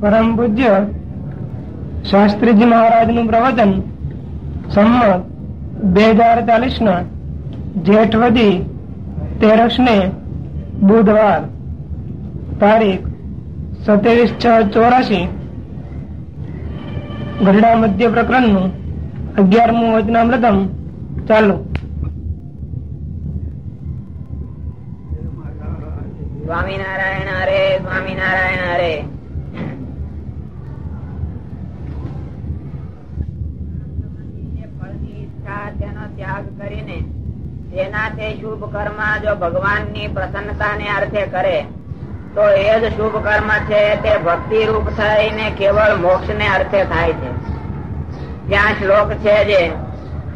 પરમ પૂજ્ય શાસ્ત્રીજી મહારાજનું પ્રવચન સંમત બે હજાર ચાલીસ ના જેઠવદી તેરસ ને બુધવાર તારીખ સત્યાવીસ છ ચોરાશી ગઢડા મધ્ય પ્રકરણનું અગિયારમું વચનામૃતમ ચાલુ. સ્વામિનારાયણ હરે સ્વામિનારાયણ હરે. ત્યાગ કરીને તેના શુભ કર્મ જો ભગવાનની પ્રસન્નતાને અર્થે કરે, તો એ જ શુભ કર્મ છે તે ભક્તિ રૂપ થઈને કેવળ મોક્ષ ને અર્થે થાય છે. ત્યાં શ્લોક છે જે,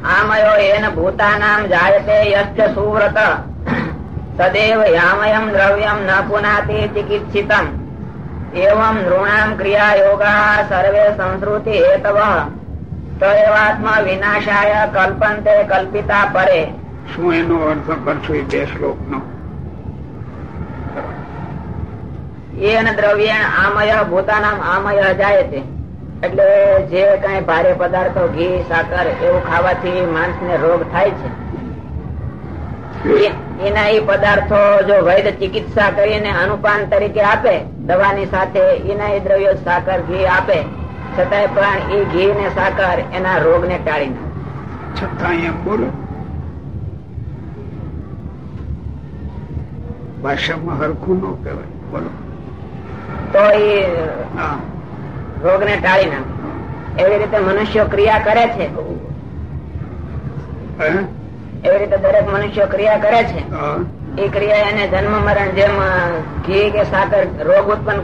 આમયો એન ભૂતાનામ જાયતે યશ્ચ સુવ્રત, સદૈવ યામયમ દ્રવ્યમ ન પુનાતિ ચિકિત્સિતમ એવમ નૃણામ ક્રિયા યોગા સર્વે સંસ્કૃતિ હેતવ તો એવાત્મા વિનાશાય કલ્પંતે કલ્પિતા પરે. શું એનો અર્થ કરશો એ બે શ્લોક નો એન દ્રવ્યેણ આમય ભૂતાનામ આમય જાય છે એટલે જે કઈ ભારે પદાર્થો ઘી સાકર એવું ખાવાથી માણસ ને રોગ થાય છે. એના એ પદાર્થો જો વૈદ ચિકિત્સા કરીને અનુપાન તરીકે આપે દવાની સાથે એના એ દ્રવ્યો સાકર ઘી આપે. છતાંય પણ એ ઘી ને સાકર એના રોગ ને ટાળી છતાં એમ બોલો. ભાષામાં હરખું ન કહેવાય. બોલો. તો એ રોગ ને ટાળી નાખે. એવી રીતે મનુષ્યો ક્રિયા કરે છે? એવી રીતે દરેક મનુષ્યો ક્રિયા કરે છે. એ ક્રિયા એને જન્મ મરણ જેમ ઘી કે સાકર રોગ ઉત્પન્ન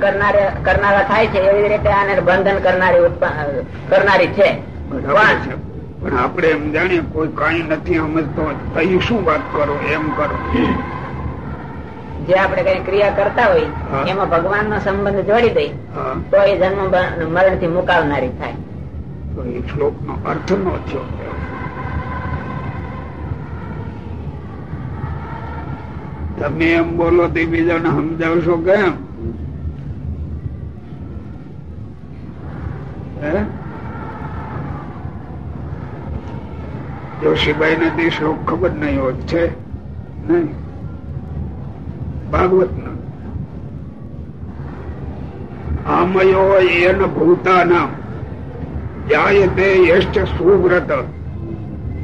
કરનારા થાય છે એવી રીતે આને બંધન કરનારી કરનારી છે. પણ આપણે એમ જાણીએ કોઈ કઈ નથી સમજતો તઈ શું વાત કરો એમ કરો. જે આપણે કઈ ક્રિયા કરતા હોય એમાં ભગવાન નો સંબંધ જોડી દઈ તો એ જન્મ મરણથી મુકાવનારી થાય. તો એ શ્લોક નો અર્થ નો થયો. તમે એમ બોલો તે બીજાને સમજાવશો કેમ? જોશીભાઈ ને તે શ્લોક ખબર નહીં હોત છે, નહીં? ભાગવત નો આમયો એન ભૂતાના જાય તે યશ્ચ સુવ્રત.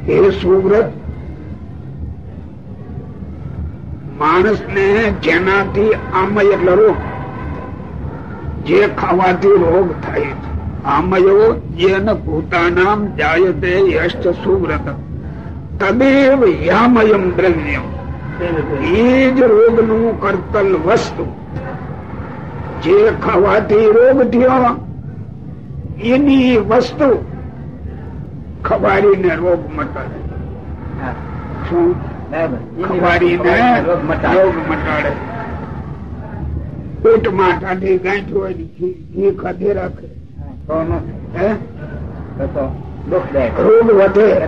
હે સુવ્રત? માણસ ને જેનાથી આમય એટલે રોગ. જે ખાવાથી રોગ થાય આમયો જેન ભૂતાનામ જાયતે યશ્ચ સુવ્રત. તદેવ યામયમ દ્રવ્યમ. એ જ રોગનું કરતલ વસ્તુ. જે ખાવાથી રોગ થયો એની વસ્તુ ખવારીને રોગ મટાડે શું? પેટમાં ટાઢી ગાંઠ હોય ને ઘી ઘી ખાધે રાખે. રોગ વધે.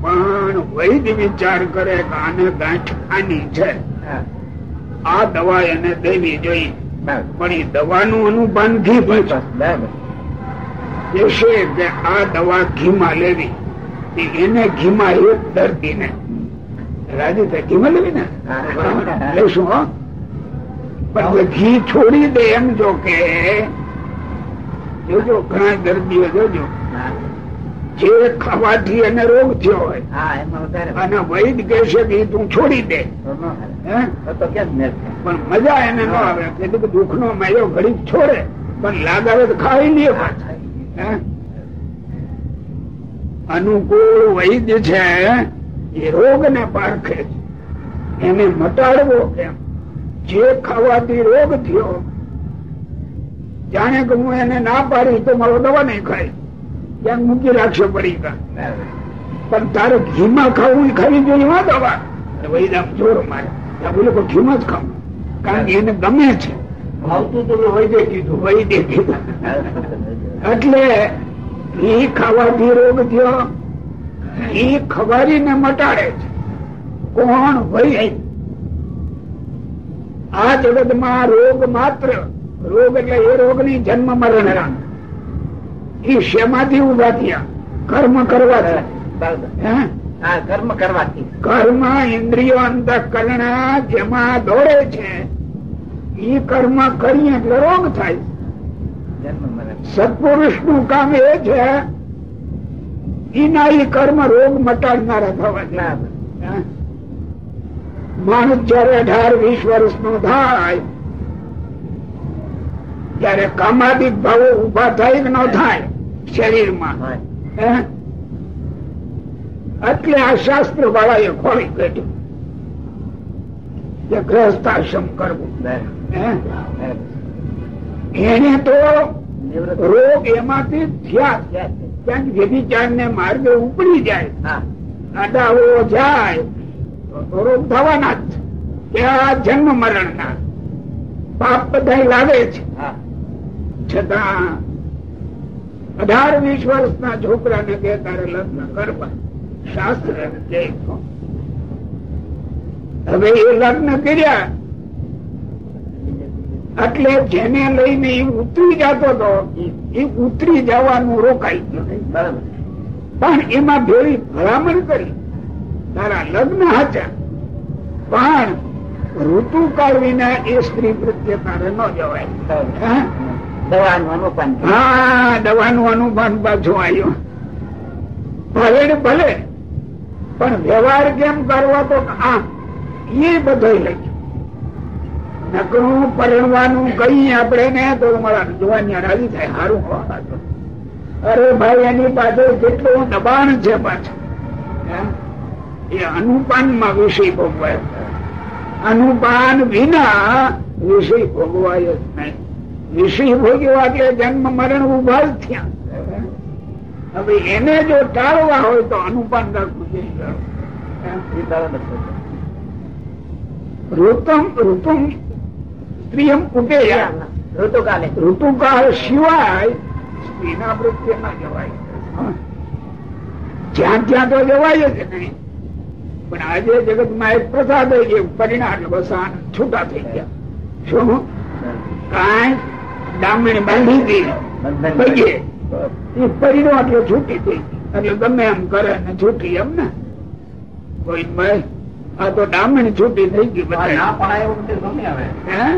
પણ વૈદ વિચાર કરે કે આને ગાંઠ ખાની છે. આ દવા એને દેવી જોઈએ. પણ એ દવાનું અનુભાન ઘી પાછું કહેશે કે આ દવા ઘીમાં લેવી. એને ઘીમાં એક દર્દી ને રાજી ને? પણ છોડી દે એમ જો કે. જોજો ઘણા દર્દીઓ જોજો. જે ખાવાથી એને રોગ થયો હોય અને વૈદ કે ઈ તું છોડી દે? પણ મજા એને ન આવે. કે દુઃખ નો માયો ઘડીક છોડે. પણ લાગાવે તો ખાઈ લે. અનુકૂળ વૈદ્ય છે. એ રોગ ને પારખે છે. એને મટાડવો કેમ જે ખાવાથી રોગ થયો જાણે કે હું એને ના પાડી તો મારો દવા નહીં ખાય. ક્યાંક મૂકી રાખશે પડી પણ તારે ઘીમાં ખાવું ખાવી જોઈએ હા દવા. વૈદામ જોર મારે. બોલે કે ઘીમાં જ ખાવું. કારણ કે એને ગમે છે. ભાવતું તો વૈદે કીધું. વૈદે કીધું. એટલે ઘી ખાવાથી રોગ થયો ઘી ખવારીને મટાડે છે. કોણ વૈદ આ જગતમાં રોગ માત્ર રોગ એટલે એ રોગની જન્મ મરણ એ શેમાંથી ઊભા થયા? કર્મ કરવાથી. કર્મ કરવાથી. કર્મ ઇન્દ્રિયો અંતઃકરણ જેમાં દોડે છે. એ કર્મ કરીએ એટલે રોગ થાય. જન્મ મરણ સત્પુરુષનું કામ એ છે એના એ કર્મ રોગ મટાડનારા થવા છે બરાબર. હે? માણસ જયારે અઢાર વીસ વર્ષ નો થાય ત્યારે કામાદિક ભાવો ઊભા થાય કે ન થાય શરીરમાં એટલે આ શાસ્ત્ર વાળા એ ખોલી કાઢ્યું કે ગ્રહસ્થાશ્રમ કરવું. એને તો રોગ એમાંથી થયા? ક્યાંક વ્યભિચાર ને માર્ગે ઉપડી જાય. આડાઓ જાય. રોગ થવાના જ. કે આ જન્મ મરણ ના પાપ બધા લાગે છે. છતાં અઢાર વીસ વર્ષના છોકરાને કે તારે લગ્ન કરવા. શાસ્ત્ર એમ હવે એ લગ્ન કર્યા એટલે જેને લઈને એ ઉતરી જતો હતો એ ઉતરી જવાનું રોકાઈ ગયું. પણ એમાં ભેળી ભલામણ કરી. તારા લગ્ન હતા પણ ઋતુ કાળ વિના એ સ્ત્રી પ્રત્યે તારે ન જવાય? દવાનું અનુપાન હા દવાનું અનુમાન પાછું આવ્યું ભલે ભલે પણ વ્યવહાર કેમ કરવો તો આ એ બધો લઈ નકરું પરણવાનું કઈ આપણે ને તો મારા જોવાની રાજી થાય સારું અરે ભાઈ એની પાછળ કેટલું દબાણ છે પાછું એ અનુપાનમાં વિષય ભોગવાય. અનુપાન વિના વિષય ભોગવાય જ નહીં. વિષય ભોગવા એટલે જન્મ મરણ ઊભા જ થયા. હવે એને જો ટાળવા હોય તો અનુપાન રાખવું જોઈએ. ઋતુમ ઋતુમ સ્ત્રીયમ ઉકેયા ઋતુકાલે. ઋતુકાળ સિવાય સ્ત્રીના પ્રત્યે ના જવાય જ્યાં ત્યાં તો જવાય જ નહીં. પણ આજે જગતમાં એક પ્રસાદ પરિણામ વસાન છૂટા થઈ ગયા. શું? કાંઈ ડામણી બાંધી હતી પગે એ પરિણો એટલે છૂટી થઈ એટલે ગમે એમ કરે ને છૂટી એમ ને. કોઈ ભાઈ આ તો ડામણી છૂટી થઈ ગઈ ના બધા પણ એવું ગમે આવે હે?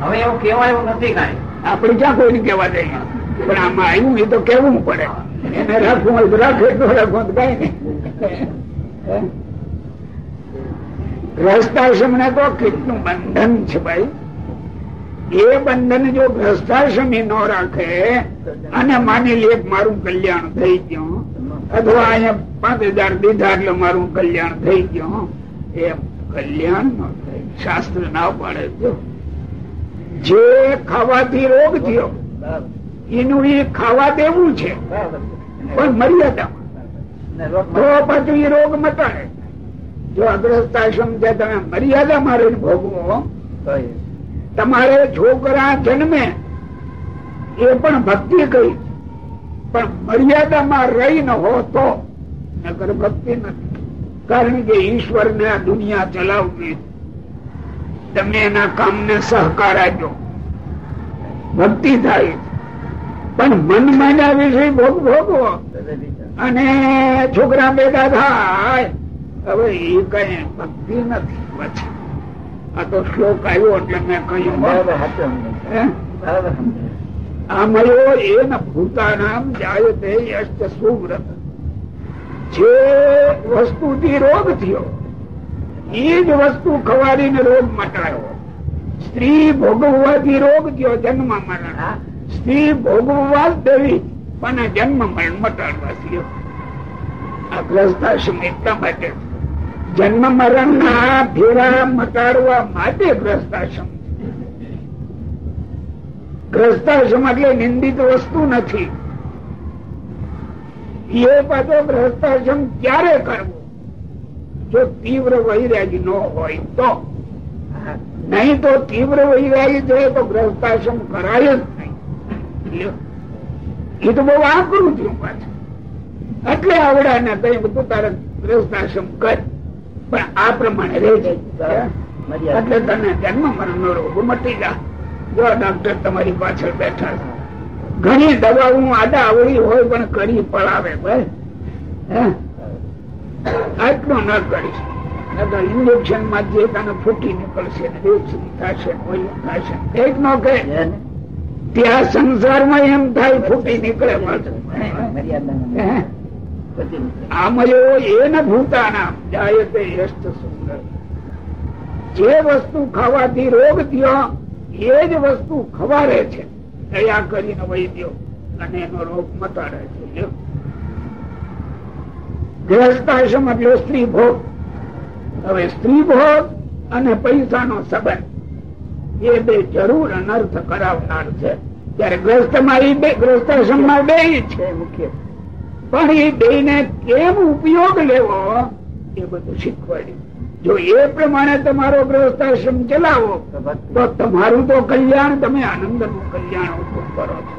હવે એવું કેવા એવું નથી કઈ. આપડે ક્યાં કોઈને કેવા જઈએ પણ આમાં આવ્યું એ તો કેવું પડે. એને રાખવું હોય તો રાખે તો રાખવું કઈ નહીં. ગ્રસ્તાશ્રમ ને તો કેટલું બંધન છે ભાઈ. એ બંધન જો ગ્રસ્તાશ્રમી ન રાખે, અને માની લે મારું કલ્યાણ થઈ ગયું, અથવા અહીંયા પાંચ હજાર દીધા એટલે મારું કલ્યાણ થઈ ગયું એ કલ્યાણ ન થાય. શાસ્ત્ર ના પાડે જો. જે ખાવાથી રોગ થયો એનું એ ખાવા દેવું છે. પણ મર્યાદામાં તો પાછું એ રોગ મટાડે. જો અગ્રસ્તાશ્રમ છે તમે મર્યાદા મારે ભોગવો તમારે છોકરા જન્મે એ પણ ભક્તિ કહી પણ મર્યાદામાં રહી ન હો તો નગર ભક્તિ નથી. કારણ કે ઈશ્વર ને આ દુનિયા ચલાવવી તમે એના કામને સહકાર આપજો. ભક્તિ થાય. પણ મન માના વિશે ભોગ ભોગવો. અને છોકરા ભેગા થાય. હવે એ કઈ ભક્તિ નથી. પછી આ તો શ્લોક આવ્યો એટલે મેં કહ્યું આ મળ્યો સમજાય. હે? બરાબર જાય તે એન યશ્ચ સુવ્રત. જે વસ્તુથી રોગ થયો એ જ વસ્તુ ખવાડીને રોગ મટાયો. સ્ત્રી ભોગવવાથી રોગ થયો જન્મ મરણ. સ્ત્રી ભોગવવા દેવી, પણ જન્મ મરણ મટાડવા થયો. આ ગ્રસ્તાશ્રમ એટલા માટે. જન્મ મરણ ના ફેરા મટાડવા માટે ગ્રસ્તાશ્રમ ગ્રસ્તાશ્રમ એટલે નિંદિત વસ્તુ નથી. એ પાછો ગ્રસ્તાશ્રમ ક્યારે કરવો? જો તીવ્ર વૈરાગી ન હોય તો? નહીં તો તીવ્ર વૈરાગી છે તો ગ્રસ્તાશ્રમ કરાય જ નહીં. એ તો બહુ આકરું થયું પાછું એટલે આવડા ને કઈ બધું તારે ગ્રસ્તાશ્રમ કર. પણ આ પ્રમાણે રહી જાય એટલે તને જન્મ મરણ નો રોગ મટી જા જો ડોક્ટર તમારી પાછળ બેઠા છે. ઘણી દવાઓ આડા આવડી હોય પણ કરી પડાવે ભાઈ હે? આટલું ન કરીશ ઇન્જેક્શનમાં જે તને ફૂટી નીકળશે થશે થશે એક નો કે ત્યાં સંસારમાં એમ થાય ફૂટી નીકળે? આમયો એન ભૂતાના યસ્ત સુંદર. જે વસ્તુ ખાવાથી રોગ થયો એ જ વસ્તુ ખવારે છે. દયા કરીને વૈદ્યો અને એનો રોગ મટાડે છે. લ્યો. ગૃહસ્થાશ્રમ એટલે સ્ત્રી ભોગ હવે સ્ત્રી ભોગ અને પૈસાનો સંબંધ. એ બે જરૂર અનર્થ કરાવનાર છે. ત્યારે ગ્રસ્તમાં એ બે ગ્રસ્તાશ્રમમાં બે છે મુખ્ય. પણ એ બે ને કેમ ઉપયોગ લેવો? એ બધું શીખવાડ્યું. જો એ પ્રમાણે તમારો ગ્રસ્તાશ્રમ ચલાવો, તો તમારું તો કલ્યાણ, તમે આનંદનું કલ્યાણ કરો છો.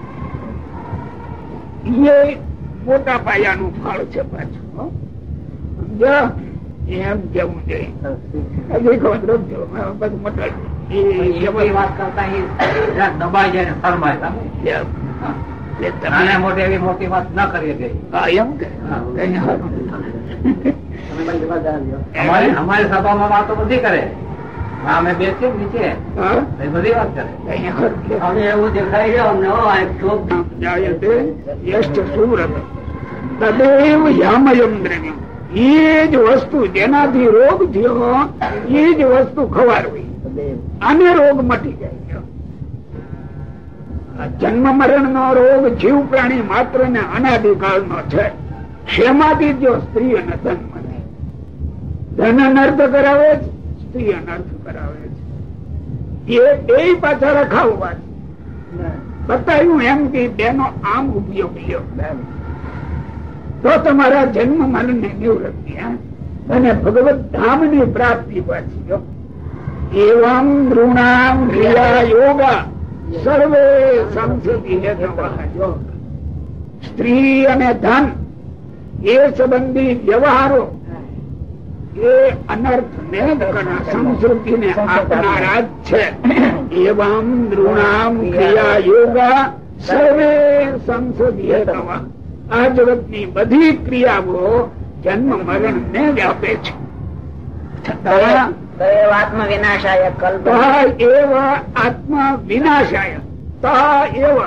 એ મોટા પાયાનું ફળ છે પાછું? એમ કેવું જોઈએ વાત દબાઈ જાય ને નાને મોટે એવી મોટી વાત કરીએ. અમારી સભામાં વાતો બધી કરે. અમે બેસીએ નીચે. બધી વાત કરે. હવે એવું દેખાય ગયો અમને હો, તદેવ યામયમ દ્રવ્યમ. એ જ વસ્તુ જેનાથી રોગ થયો એ જ વસ્તુ ખવારવી. અને રોગ મટી જાય જન્મ મરણ નો રોગ જીવ પ્રાણી માત્ર ને અનાધિકાળ નો છે. શેમાંથી જો સ્ત્રી અને ધન મને ધન અનર્થ કરાવે છે સ્ત્રી અનર્થ કરાવે છે. એ બે પાછા રખાવવા બતાવ્યું એમ કે બેનો આમ ઉપયોગ લ્યો તો તમારા જન્મ મરણ ને નિવૃત્તિ અને ભગવત ધામની પ્રાપ્તિ પાછી એવમ નૃણામ ક્રિયા યોગા સર્વે સંસ્કૃતિ સ્ત્રી અને ધન, એ સંબંધી વ્યવહારો, એ અનર્થ ને સંસ્કૃતિ ને આપનારા જ છે. એવમ નૃણામ ક્રિયા યોગા સર્વે સંસદીય આ જગતની બધી ક્રિયાઓ જન્મ મરણ ને વ્યાપે છે. વિનાશાય એવ આત્મા વિનાશાય. તા એવ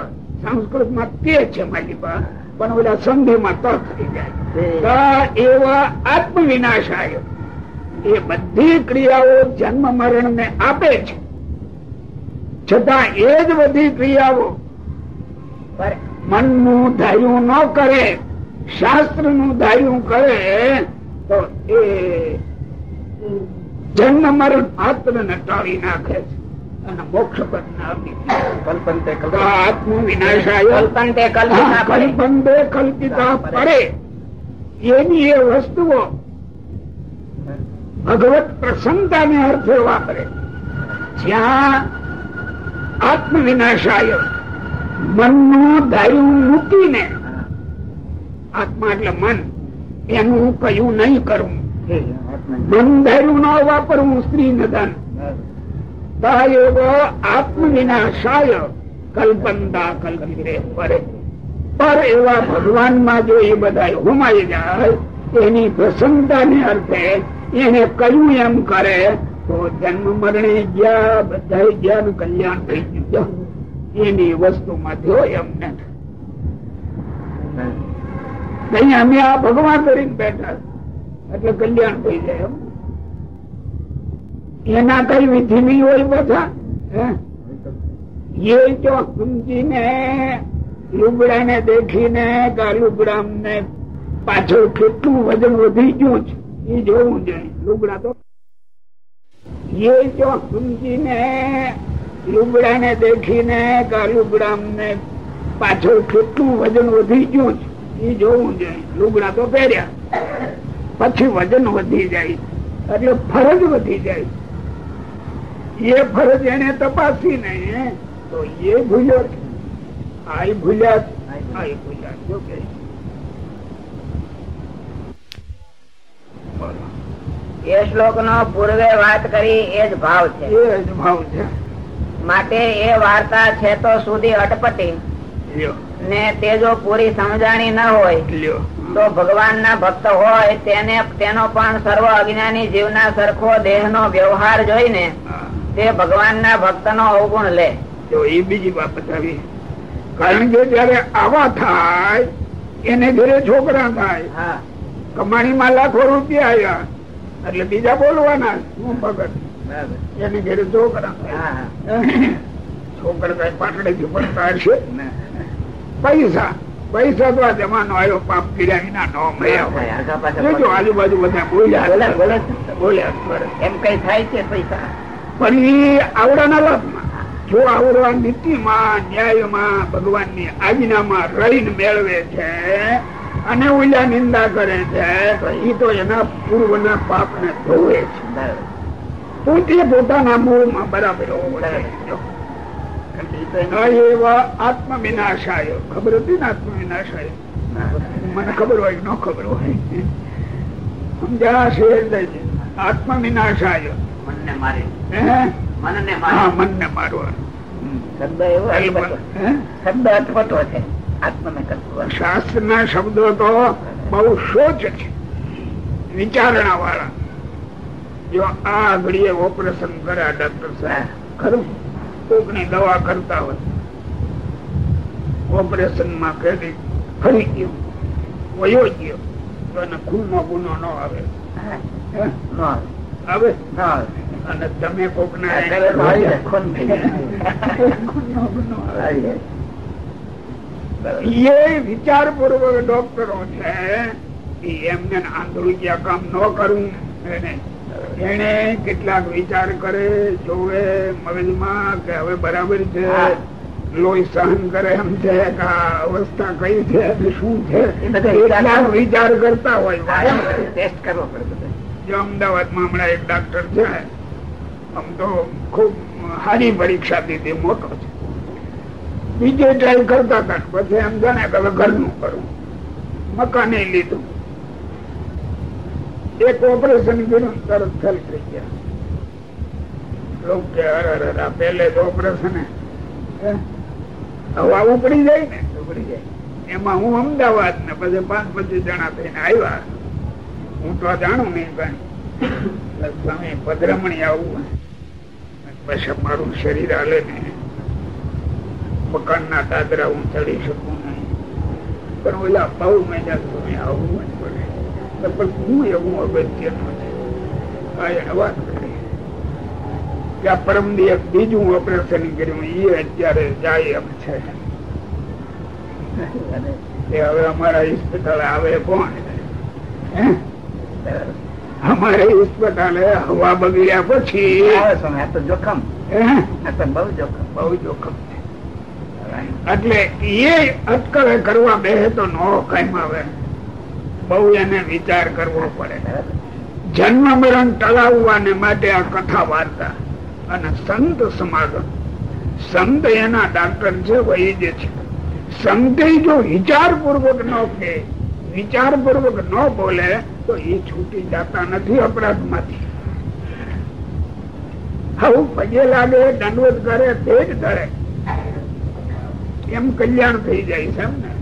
સંસ્કૃતમાં તે છે પાસે પણ ઓલા સંધિમાં ત થઈ જાય. તા. એવ આત્મ વિનાશાય એ બધી ક્રિયાઓ જન્મ મરણ ને આપે છે. છતાં એ જ બધી ક્રિયાઓ મનનું ધાર્યું ન કરે શાસ્ત્રનું ધાર્યું કરે તો એ જન્મ મરણ માત્ર ને ટાળી નાખે છે અને મોક્ષ પદ ના કલ્પંતે. આત્મ કલ્પંતે કલ્પિતા કલ્પંતે કલ્પિતા પડે એની એ વસ્તુઓ ભગવત પ્રસન્નતાને અર્થે વાપરે. જ્યાં આત્મ વિનાશાય મનનું દાયું મૂકીને. આત્મા એટલે મન. એનું કયું નહીં કરવું મન ધાર્યું ન વાપરવું સ્ત્રી નદન આત્મવિનાશાય આત્મ વિનાશાય કલ્પંતા કલ્પિતે પરે. પર એવા ભગવાનમાં જો એ બધા હુમાઈ જાય એની પ્રસન્નતાને અર્થે એને કયું એમ કરે તો જન્મ મરણે ગયા બધા ગયા કલ્યાણ થઈ ગયું. એની વસ્તુમાં થયો એમ નથી અમે આ ભગવાન કરીને બેઠા. એટલે કલ્યાણ થઈ જાય એના કઈ વિધિ નહીં હોય બધા એ જો સમજીને લુગડા ને દેખીને કે આ ને પાછળ કેટલું વજન વધી ગયું છે, એ જોવું જોઈએ. લુગડા તો એ જો સમજીને લુગડા ને દેખીને કે ને પાછળ કેટલું વજન વધી ગયું છે એ જોવું જોઈએ લુગડા તો પહેર્યા. પછી વજન વધી જાય એટલે ફરજ વધી જાય. એ ફરજ એને તપાસી નહીં તો એ ભૂલ્યો. આ ભૂલ્યા આ ભૂલ્યા જો કે. એ શ્લોક નો પૂર્વે વાત કરી એ જ ભાવ છે. એ જ ભાવ છે. માટે એ વાર્તા છે તો સુધી અટપટી. ને તે જો પૂરી સમજાણી ન હોય તો ભગવાન ના ભક્ત હોય તેને તેનો પણ સર્વ અજ્ઞાની જીવના સરખો દેહ નો વ્યવહાર જોઈને તે ભગવાન ના ભક્ત નો અવગુણ લે. જો એ બીજી બાબત આવી કારણ કે જયારે આવા થાય એને ઘરે છોકરા થાય. હા. કમાણીમાં લાખો રૂપિયા આવ્યા એટલે બીજા બોલવાના હું ભગત? બરાબર. એને ઘેરે છોકરા. છોકરા કઈ પાટડેથી પડતા હશે. પૈસા. પૈસા તો આ જમાનો આવ્યો પાપ કર્યા વિના નો મળ્યા આજુબાજુ બધા બોલ્યા બોલે, બોલે. બોલ્યા એમ કઈ થાય છે પૈસા? પણ એ આવડાના લાભમાં. જો આવડવા નીતિમાં ન્યાયમાં ભગવાનની આજ્ઞામાં રહીને મેળવે છે અને ઓલા નિંદા કરે છે તો એ તો એના પૂર્વના પાપને ધોવે છે. પોતે પોતાના મૂળમાં બરાબર એવા આત્મ વિનાશાય ખબર હતી ને આત્મ વિનાશાય મને ખબર હોય ન ખબર હોય. સમજ્યા આત્મ વિનાશાય મનને મારે? મનને મારી. મનને મારવાનું શબ્દ એવો? શબ્દ અટપટો છે. શાસ્ત્ર ના શબ્દો તો બહુ સોચ છે. વિચારણા વાળા. જો આ ઘડીએ ઓપરેશન કર્યા ડોક્ટર સાહેબ ખરું? કોકની દવા કરતા હોય. ઓપરેશનમાં કરી ફરી ગયો વયો ગયો તો એને ખૂનનો ગુનો ન આવે. અને તમે કોક ના. એ વિચાર પૂર્વક ડોક્ટરો છે એમને આંધળું કામ ન કરવું એને એને કેટલાક વિચાર કરે જોવે મગજમાં કે હવે બરાબર છે. લોહી સહન કરે એમ છે કે અવસ્થા કઈ છે અને શું છે? કેટલાક વિચાર કરતા હોય. ટેસ્ટ કરવો પડે જો અમદાવાદમાં હમણાં એક ડાક્ટર છે. આમ તો ખૂબ સારી પરીક્ષા દીધી મોટો છે. બીજે ટ્રાય કરતા હતા. પછી એમ જાણે કે હવે ઘરનું કરવું મકાને લીધું. એક ઓપરેશન કર્યું તરત ફેલ થઈ ગયા. હું. અમદાવાદ પાંચ પચીસ જણા હું તો જાણું નહીં એટલે સ્વામી પધરામણી આવું પછી મારું શરીર હાલે ને. મકાન ના દાદરા હું ચડી શકું નહીં. પણ ઓલા બહુ મજા સ્વામી આવવું જ પડે. પણ હું એવું અગત્યનું છે વાત કરી. પરમ એક બીજું ઓપરેશન કર્યું એ અત્યારે જાય એમ છે. એ હવે અમારા હોસ્પિટલ આવે કોણ? અમારે હોસ્પિટલે હવા બગડ્યા પછી. જોખમ. બહુ જોખમ. બહુ જોખમ એટલે એ અટકળે કરવા બે તો નો કાયમ આવે બહુ એને વિચાર કરવો પડે. જન્મ મરણ ટળાવવાને માટે આ કથા વાર્તા અને સંત સમાગમ. સંત એના ડાક્ટર છે વૈદ્ય છે. સંતે જો વિચાર પૂર્વક ન કે વિચાર પૂર્વક ન બોલે, તો એ છૂટી જતા નથી અપરાધમાંથી હવે પગે લાગે, દંડવત કરે તે જ ધરે. એમ કલ્યાણ થઈ જાય છે એમ ને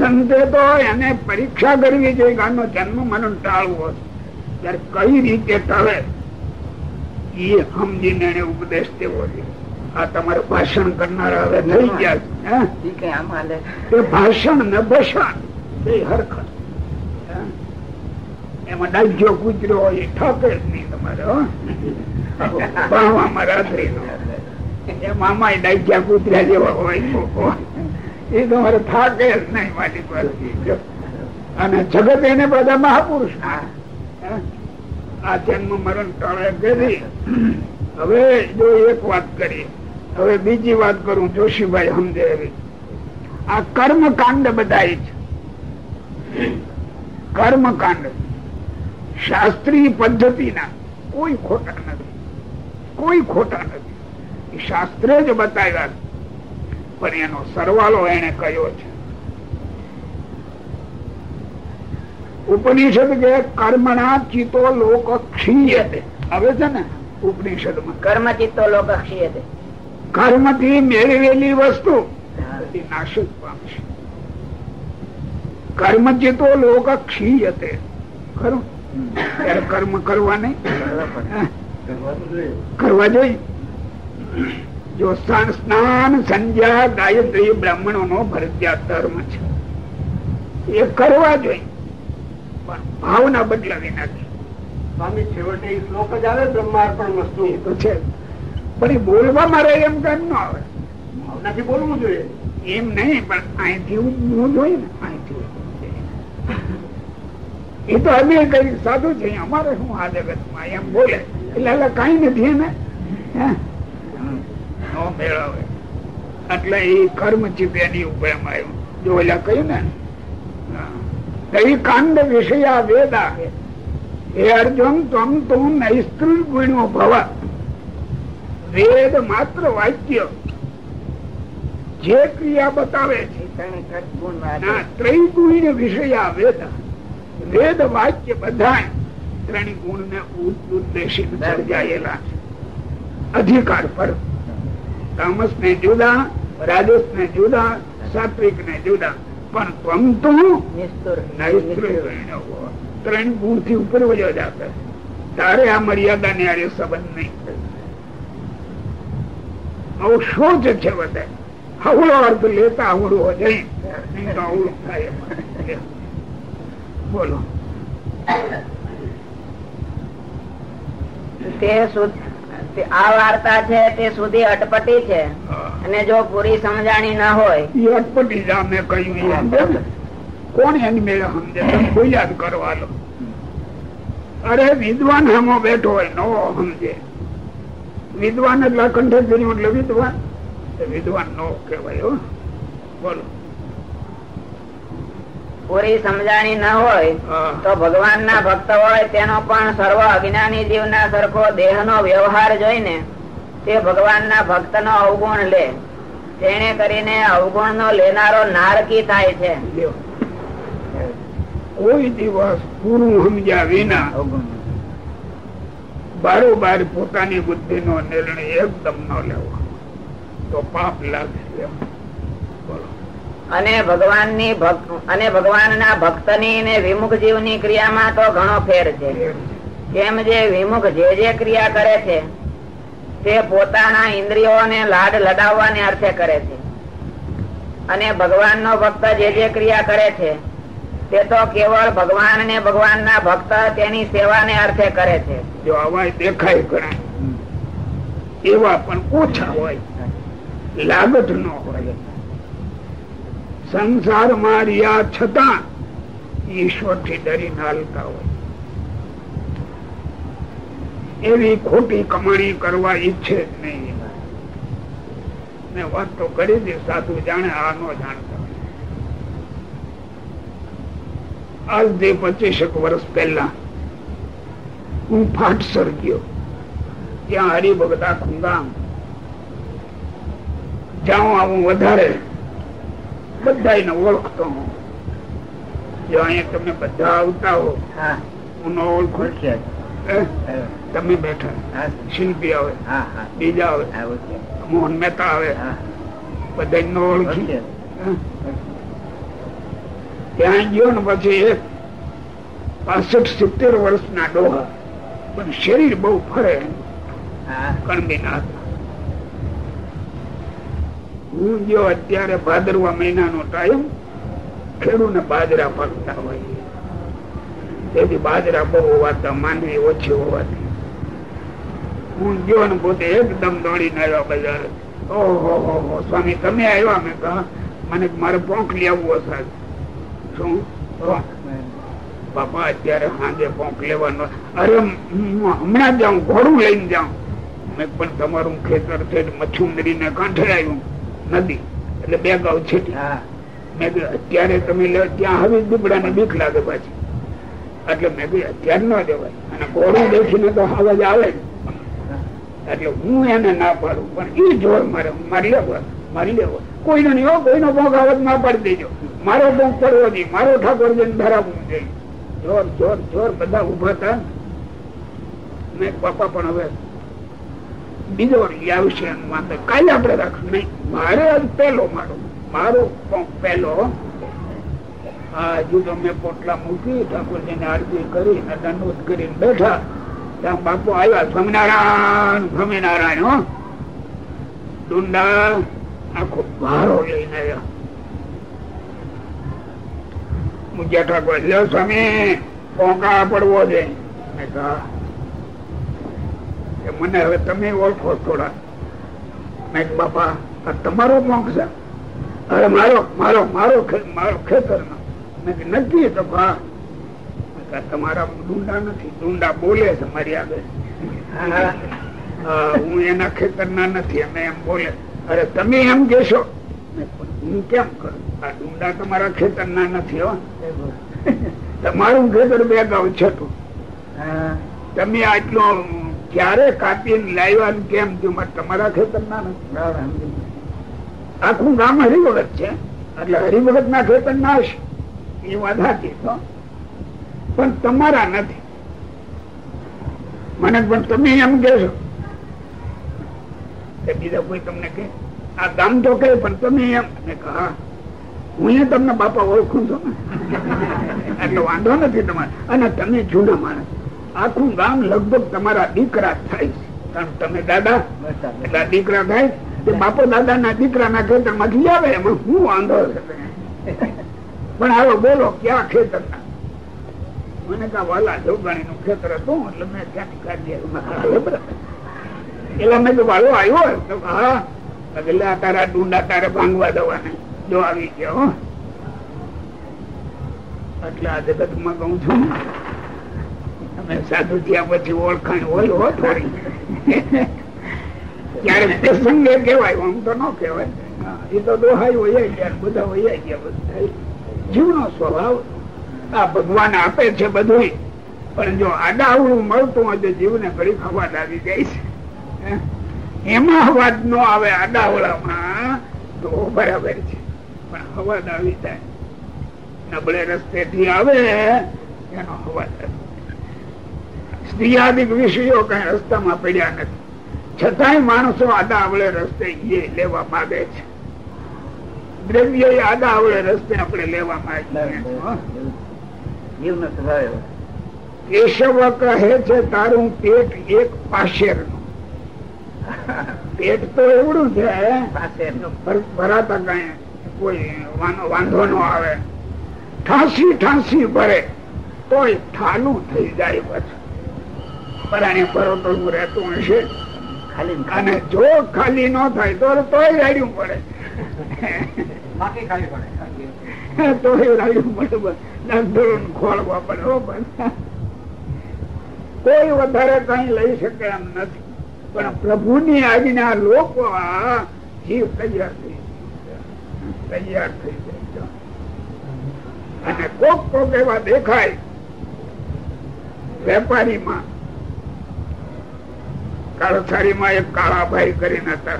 સંતે તો એને પરીક્ષા કરવી જોઈએ. કે જન્મ મરણ ટાળવો ત્યારે કઈ રીતે ટળે? એ સમજીને એને ઉપદેશ દેવો છે. આ તમારે ભાષણ કરનારા હવે થઈ ગયા છે એ ભાષણ ને ભાષણ એ હરખત. એમાં ડાજ્યો કૂતરો હોય એ ઠકે જ નહીં તમારે. ભણવામાં રાત્રિ નો મામા આમાંય ડાજ્યા કૂતરા જેવા હોય એ તમારે થાકે જ નહીં મારી પાસે અને જગત એને બધા મહાપુરુષ? આ જન્મ મરણ ટાળે કરી હવે જો એક વાત કરી હવે બીજી વાત કરું જોશીભાઈ સમજે એવી. આ કર્મકાંડ બધા જ કર્મકાંડ. શાસ્ત્રીય પદ્ધતિના કોઈ ખોટા નથી. કોઈ ખોટા નથી. શાસ્ત્રે જ બતાવ્યા પણ એનો સરવાળો એને કયો છે. ઉપનિષદ કે કર્મણા ચિતો લોક ક્ષીયતે આવે છે ને ઉપનિષદમાં. કર્મ ચિત્તો લોક ક્ષીયતે કર્મથી મેળવેલી વસ્તુ. નાશ જ પામશે કર્મ ચેતો લોક ક્ષીયતે ખરું? ત્યારે કર્મ કરવા નહીં. કરવા જોઈએ. જો સ્નાન સંધ્યા ગાયત્રી બ્રાહ્મણો નો ફરજિયાત ધર્મ છે. એ કરવા જોઈએ. પણ ભાવના બદલાવી નાખી. સ્વામી છેવટે શ્લોક જ આવે બ્રહ્માર્પણ વસ્તુ. એ તો છે પણ એ બોલવા મારે એમ કેમ ન આવે. ભાવનાથી બોલવું જોઈએ. એમ નહીં પણ અહીંથી હું જોઈએ ને અહીંથી એ તો અમે કઈ સાધુ છે અમારે શું આ જગતમાં? એમ બોલે. એટલે એટલે કઈ નથી એને. હે? નો મેળવે. એટલે એ કર્મ એની ઉપર એમ આવ્યું. જો ઓલા કહ્યું ને? હા. દૈ કાંડ વિષયા વેદા હે અર્જુન તમ તું નૈસ્ત્રી ગુણો ભવ. વેદ માત્ર વાક્ય. જે ક્રિયા બતાવે છે. ના ત્રૈગુણ વિષયા વેદ. વેદ વાક્ય બધા ત્રણ ગુણ ને ઉદ્દેશિત સર્જાયેલા છે. અધિકાર પર તામસ ને જુદા રાજસ ને જુદા સાત્વિક ને જુદા. પણ તમ તો ત્રણ ગુણથી ઉપર વજો જાતે. તારે આ મર્યાદા ને આરે સંબંધ નહીં શોચ છે બધા? હવળો અર્થ લેતા આવડવો જોઈએ નહીં. તો અવળું થાય બોલો. તે તે આ વાર્તા છે તે સુધી અટપટી છે. અને જો પૂરી સમજાણી ના હોય એ અટપટી જા મેં કહ્યું? કોણ એની મેળે સમજે? તમે બોલ્યા જ કરવા લો. અરે વિદ્વાન હામો બેઠો હોય નો સમજે. વિદ્વાન એટલે કંઠે એટલે વિદ્વાન. વિદ્વાન નો કહેવાય હો. બોલો. પૂરી સમજાણી ન હોય તો ભગવાન ના ભક્ત હોય તેનો પણ સર્વ અજ્ઞાની જીવ ના સરખો દેહ નો વ્યવહાર જોઈને તે ભગવાન ના ભક્ત નો અવગુણ લે. તેને કરીને અવગુણ નો લેનારો નારકી થાય છે. કોઈ દિવસ પૂરું સમજ્યા વિના બારોબાર પોતાની બુદ્ધિ નો નિર્ણય એકદમ ન લેવો. તો પાપ લાગે અને ભગવાનની અને ભગવાન ના ભક્તની વિમુખ જીવની ક્રિયામાં તો ઘણો ફેર છે. કેમ જે વિમુખ જે જે ક્રિયા કરે છે, તે પોતાના ઇન્દ્રિયોને લાડ લડાવવાને અર્થે કરે છે. અને ભગવાન નો ભક્ત જે જે ક્રિયા કરે છે, તે તો કેવળ ભગવાન ને ભગવાન ના ભક્ત તેની સેવા ને અર્થે કરે છે. જો આવા દેખાય ઘણા. એવા પણ ઓછા હોય. લાગત ન હોય. સંસારમાં રહ્યા છતાં ઈશ્વરથી ડરી નાલતા હોય. એવી ખોટી કમાણી કરવા ઈચ્છે જ નહીં વાત તો કરી દે, સાધુ જાણે આ નો જાણતા આજથી પચીસેક વર્ષ પહેલા હું ફાટસર ગયો. ત્યાં હરિભગતા ખુંગામ જાઉં આવું વધારે બધા ઓળખતો હું. અહીંયા તમે બધા આવતા હો હું. ન ઓળખું. તમે બેઠા. શિલ્પી આવે. બીજા આવે. મોહન મહેતા આવે. બધા નો ઓળખી. ત્યાં ગયો ને પછી એક પાસઠ સિત્તેર વર્ષના ડોહા. પણ શરીર બહુ ફરે. કણબીના હતા. હું ગયો અત્યારે ભાદરવા મહિનાનો ટાઈમ ખેડૂને બાજરા પાકતા હોય. તેથી બાજરા બહુ હોવાતા માનવી ઓછી હોવાથી. હું ગયો ને પોતે એકદમ દોડીને આવ્યા બજાર. ઓહો સ્વામી, તમે આવ્યા? મેં કહા મને મારે પોંખ લેવું હશે શું? બાપા, અત્યારે સાંજે પોંખ લેવાનો અરે, હું હમણાં જાઉં, ઘોડું લઈને જાઉં. મેં પણ તમારું ખેતર છે મચ્છુંદરી ને કાંઠે આવ્યું. નદી. એટલે બે ગાઉ છે મેં અત્યારે તમે લે ત્યાં હવે દીપડા ને બીક લાગે પાછી. એટલે મેં કહ્યું અત્યારે ન દેવાય અને ઘોડું દેખીને તો અવાજ આવે એટલે હું એને ના પાડું પણ એ જોર મારે મારી લેવો મારી લેવો કોઈનો નહીં કોઈનો ભોગ આવત ના પાડી દેજો. મારો ભોગ પડવો નહીં મારો ઠાકોર જઈને ધરાવવું જોઈએ જોર જોર જોર બધા ઊભા હતા મેં પાપા પણ હવે બીજો આવશે કાલે આપણે રાખશું. નહીં, મારે આજ પેલો મારો. મારો પેલો હજુ તો મેં પોટલા મૂકી ઠાકોરજી ને આરતી કરી દંડોત કરીને બેઠા. ત્યાં બાપુ આવ્યા. સ્વામિનારાયણ સ્વામિનારાયણ, હો. ડુંડા આખો ભારો લઈને આવ્યા. મુજ્યા ઠાકોર સ્વામી પોંકા પડવો છે. મેં કહા કે મને હવે તમે ઓળખો થોડા. મેં બાપા આ તમારો મોક્ષ અરે મારો મારો મારો મારો ખેતર મેં નક્કી તો હા તમારા ડુંડા નથી. ડુંડા બોલે છે મારી આગળ. હું એના ખેતર ના નથી અમે એમ બોલે. અરે તમે એમ કેશો હું કેમ કરું? આ ડુંડા તમારા ખેતર ના નથી હો. તમારું ખેતર બે ગાઉ છઠું તમે આટલો ક્યારે કાપી લાવ્યા કેમ થયું? તમારા ખેતર ના આખું ગામ હરિભગત છે. એટલે હરિભગત ના ખેતર ના હશે. એ વાત તો પણ તમારા નથી. મને પણ તમે એમ કેશો કે બીજા કોઈ તમને કે આ ગામ તો કે પણ તમે એમ. મેં કહા હું. તમને બાપા ઓળખું છું. ને એટલે વાંધો નથી તમારે. અને તમે જૂના માણસ. આખું ગામ લગભગ તમારા દીકરા થાય કારણ તમે દાદા, એટલા દીકરા થાય તે બાપો દાદા ના દીકરા ના ખેતરમાંથી આવે, એમાં હું વાંધો પણ હાલો બોલો, ક્યાં ખેતર? ના મને કા વાલા જોગાણી નું ખેતર હતું, એટલે મેં ત્યાંથી કાઢી. એટલે મેં તો વાલો આવ્યો હા. એટલે તારા ડુંડા તારે ભાંગવા દેવાને જો આવી ગયો. એટલે આ જગતમાં કઉ છું સાધુ થયા પછી ઓળખાણ હોય, હો થોડી. પ્રસંગે કેવાય તો ન બધા હોય ગયા સ્વભાવ ભગવાન આપે છે બધું પણ જો આડાવડું મળતું હોય તો જીવને ઘડી ખવાડ આવી જાય છે? એમાં અવાજ નો આવે આડાવડામાં તો બરાબર છે. પણ અવાજ આવી જાય. નબળે રસ્તે થી આવે, એનો અવાજ. સ્ત્રીયાદિક વિષયો કઈ રસ્તામાં પડ્યા નથી. છતાંય માણસો આડા આવડે રસ્તે એ લેવા માંગે છે. દ્રવ્ય આદા આડા આવડે રસ્તે આપણે લેવા માંગીએ. કેશવ કહે છે તારું પેટ એક પાશેર પેટ તો એવડું છે ભરાતા કઈ કોઈ વાંધો ન આવે. ઠાંસી ઠાંસી ભરે તોય ઠાલું થઈ જાય પછી. પરાણે પરોટોલું રહેતું હશે. અને જો ખાલી ન થાય તો તોય રાડ્યું પડે. બાકી ખાવી પડે. તોય રાડ્યું પડે ખોળવા પડે પણ. કોઈ વધારે કઈ લઈ શકે એમ નથી. પણ પ્રભુની આજ્ઞા લોકો જીવ તૈયાર થઈ તૈયાર થઈ જાય અને કોક કોક એવા દેખાય વેપારીમાં. કાળસારીમાં એક કાળાભાઈ કરીને હતા